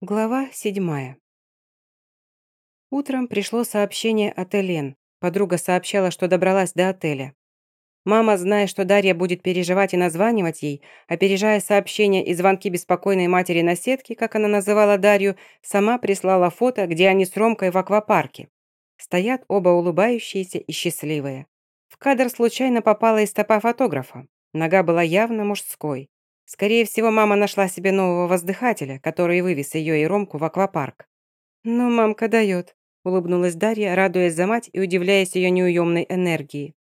Глава седьмая. Утром пришло сообщение от Элен. Подруга сообщала, что добралась до отеля. Мама, зная, что Дарья будет переживать и названивать ей, опережая сообщения и звонки беспокойной матери на сетке, как она называла Дарью, сама прислала фото, где они с Ромкой в аквапарке. Стоят оба улыбающиеся и счастливые. В кадр случайно попала и стопа фотографа. Нога была явно мужской. Скорее всего, мама нашла себе нового воздыхателя, который вывез ее и Ромку в аквапарк. «Ну, мамка дает», – улыбнулась Дарья, радуясь за мать и удивляясь ее неуемной энергии.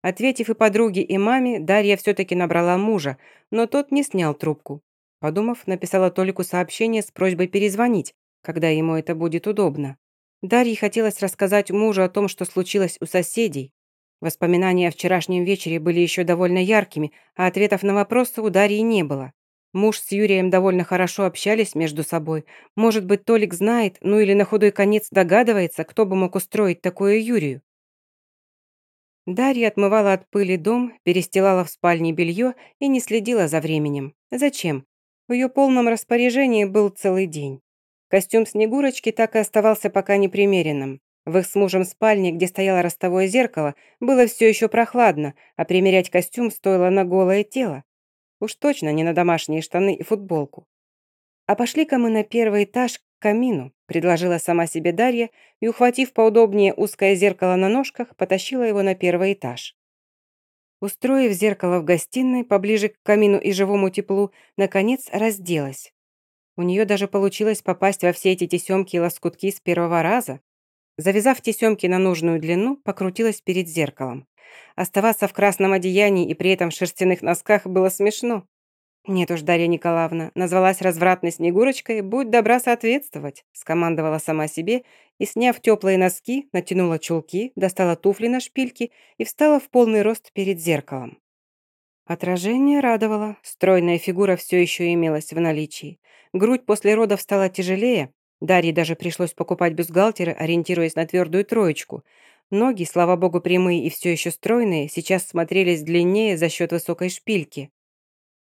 Ответив и подруге, и маме, Дарья все-таки набрала мужа, но тот не снял трубку. Подумав, написала Толику сообщение с просьбой перезвонить, когда ему это будет удобно. Дарье хотелось рассказать мужу о том, что случилось у соседей, Воспоминания о вчерашнем вечере были еще довольно яркими, а ответов на вопросы у Дарьи не было. Муж с Юрием довольно хорошо общались между собой. Может быть, Толик знает, ну или на худой конец догадывается, кто бы мог устроить такое Юрию. Дарья отмывала от пыли дом, перестилала в спальне белье и не следила за временем. Зачем? В ее полном распоряжении был целый день. Костюм Снегурочки так и оставался пока непримеренным. В их с мужем спальне, где стояло ростовое зеркало, было все еще прохладно, а примерять костюм стоило на голое тело. Уж точно не на домашние штаны и футболку. «А пошли-ка мы на первый этаж к камину», предложила сама себе Дарья и, ухватив поудобнее узкое зеркало на ножках, потащила его на первый этаж. Устроив зеркало в гостиной, поближе к камину и живому теплу, наконец разделась. У нее даже получилось попасть во все эти тесемки и лоскутки с первого раза. Завязав тесемки на нужную длину, покрутилась перед зеркалом. Оставаться в красном одеянии и при этом в шерстяных носках было смешно. «Нет уж, Дарья Николаевна, назвалась развратной Снегурочкой, будь добра соответствовать», скомандовала сама себе и, сняв теплые носки, натянула чулки, достала туфли на шпильки и встала в полный рост перед зеркалом. Отражение радовало, стройная фигура все еще имелась в наличии. Грудь после родов стала тяжелее, Дарье даже пришлось покупать бюстгальтеры, ориентируясь на твердую троечку. Ноги, слава богу, прямые и все еще стройные, сейчас смотрелись длиннее за счет высокой шпильки.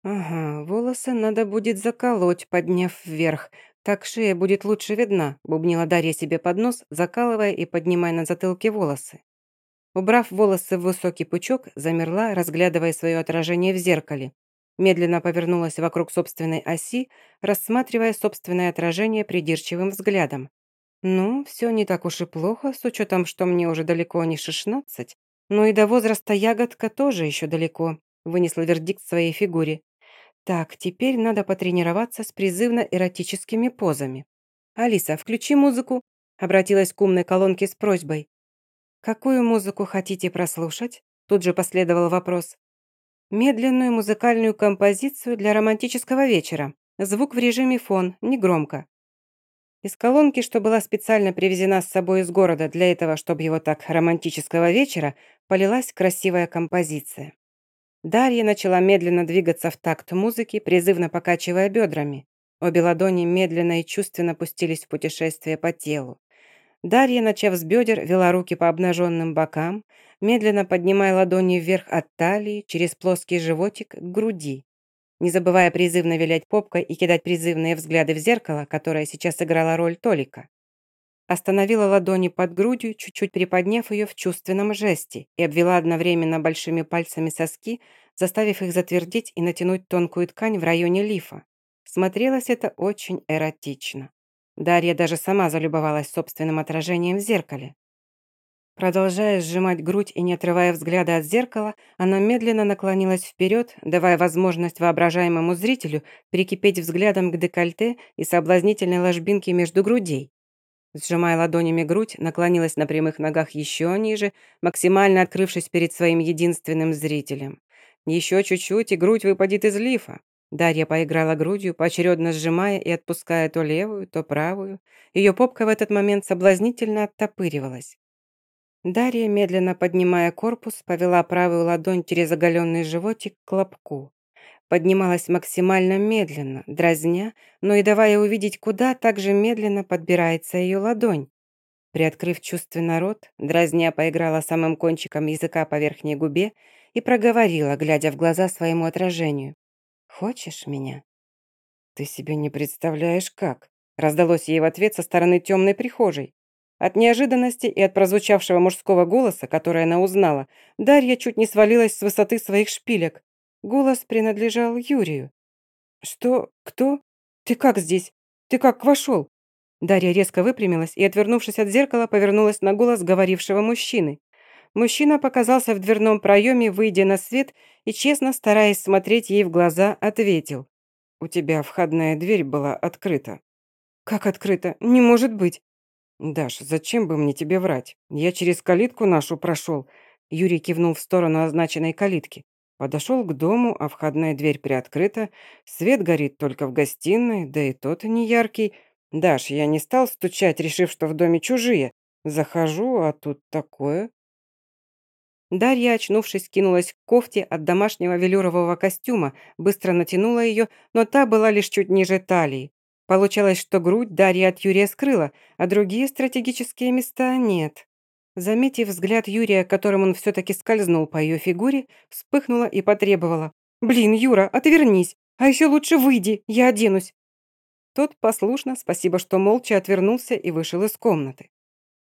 «Ага, волосы надо будет заколоть, подняв вверх. Так шея будет лучше видна», – бубнила Дарья себе под нос, закалывая и поднимая на затылке волосы. Убрав волосы в высокий пучок, замерла, разглядывая свое отражение в зеркале. Медленно повернулась вокруг собственной оси, рассматривая собственное отражение придирчивым взглядом. Ну, все не так уж и плохо, с учетом, что мне уже далеко не шестнадцать. Но и до возраста ягодка тоже еще далеко, вынесла вердикт своей фигуре. Так, теперь надо потренироваться с призывно-эротическими позами. «Алиса, включи музыку», — обратилась к умной колонке с просьбой. «Какую музыку хотите прослушать?» Тут же последовал вопрос. Медленную музыкальную композицию для романтического вечера. Звук в режиме фон, негромко. Из колонки, что была специально привезена с собой из города для этого, чтобы его так романтического вечера, полилась красивая композиция. Дарья начала медленно двигаться в такт музыки, призывно покачивая бедрами. Обе ладони медленно и чувственно пустились в путешествие по телу. Дарья, начав с бедер, вела руки по обнаженным бокам, медленно поднимая ладони вверх от талии, через плоский животик к груди. Не забывая призывно вилять попкой и кидать призывные взгляды в зеркало, которое сейчас играло роль Толика. Остановила ладони под грудью, чуть-чуть приподняв ее в чувственном жесте и обвела одновременно большими пальцами соски, заставив их затвердеть и натянуть тонкую ткань в районе лифа. Смотрелось это очень эротично. Дарья даже сама залюбовалась собственным отражением в зеркале. Продолжая сжимать грудь и не отрывая взгляда от зеркала, она медленно наклонилась вперед, давая возможность воображаемому зрителю прикипеть взглядом к декольте и соблазнительной ложбинке между грудей. Сжимая ладонями грудь, наклонилась на прямых ногах еще ниже, максимально открывшись перед своим единственным зрителем. Еще чуть-чуть, и грудь выпадет из лифа. Дарья поиграла грудью, поочередно сжимая и отпуская то левую, то правую. Ее попка в этот момент соблазнительно оттопыривалась. Дарья, медленно поднимая корпус, повела правую ладонь через оголенный животик к лобку. Поднималась максимально медленно, дразня, но и давая увидеть, куда также медленно подбирается ее ладонь. Приоткрыв чувственно рот, дразня поиграла самым кончиком языка по верхней губе и проговорила, глядя в глаза своему отражению. Хочешь меня?» «Ты себе не представляешь, как!» раздалось ей в ответ со стороны темной прихожей. От неожиданности и от прозвучавшего мужского голоса, который она узнала, Дарья чуть не свалилась с высоты своих шпилек. Голос принадлежал Юрию. «Что? Кто? Ты как здесь? Ты как вошел?» Дарья резко выпрямилась и, отвернувшись от зеркала, повернулась на голос говорившего мужчины. Мужчина показался в дверном проеме, выйдя на свет и, честно стараясь смотреть ей в глаза, ответил. «У тебя входная дверь была открыта». «Как открыта? Не может быть!» «Даш, зачем бы мне тебе врать? Я через калитку нашу прошел». Юрий кивнул в сторону означенной калитки. Подошел к дому, а входная дверь приоткрыта. Свет горит только в гостиной, да и тот не яркий. Даш, я не стал стучать, решив, что в доме чужие. Захожу, а тут такое. Дарья, очнувшись, кинулась к кофте от домашнего велюрового костюма, быстро натянула ее, но та была лишь чуть ниже талии. Получалось, что грудь Дарья от Юрия скрыла, а другие стратегические места нет. Заметив взгляд Юрия, которым он все-таки скользнул по ее фигуре, вспыхнула и потребовала. «Блин, Юра, отвернись! А еще лучше выйди, я оденусь!» Тот послушно, спасибо, что молча отвернулся и вышел из комнаты.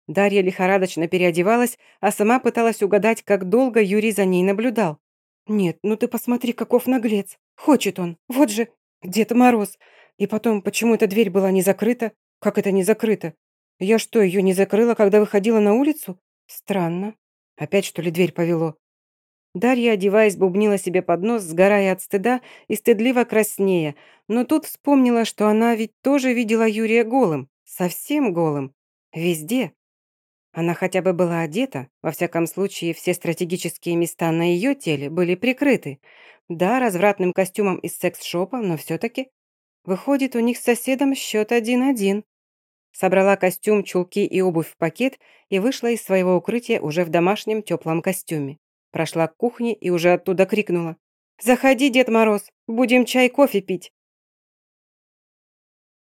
Дарья лихорадочно переодевалась, а сама пыталась угадать, как долго Юрий за ней наблюдал. «Нет, ну ты посмотри, каков наглец! Хочет он! Вот же Дед Мороз! И потом, почему эта дверь была не закрыта? Как это не закрыта? Я что, ее не закрыла, когда выходила на улицу? Странно. Опять, что ли, дверь повело? Дарья, одеваясь, бубнила себе под нос, сгорая от стыда и стыдливо краснея, но тут вспомнила, что она ведь тоже видела Юрия голым, совсем голым, везде. Она хотя бы была одета, во всяком случае, все стратегические места на ее теле были прикрыты. Да, развратным костюмом из секс-шопа, но все-таки. Выходит, у них с соседом счет один-один. Собрала костюм, чулки и обувь в пакет и вышла из своего укрытия уже в домашнем теплом костюме. Прошла к кухне и уже оттуда крикнула. «Заходи, Дед Мороз, будем чай, кофе пить».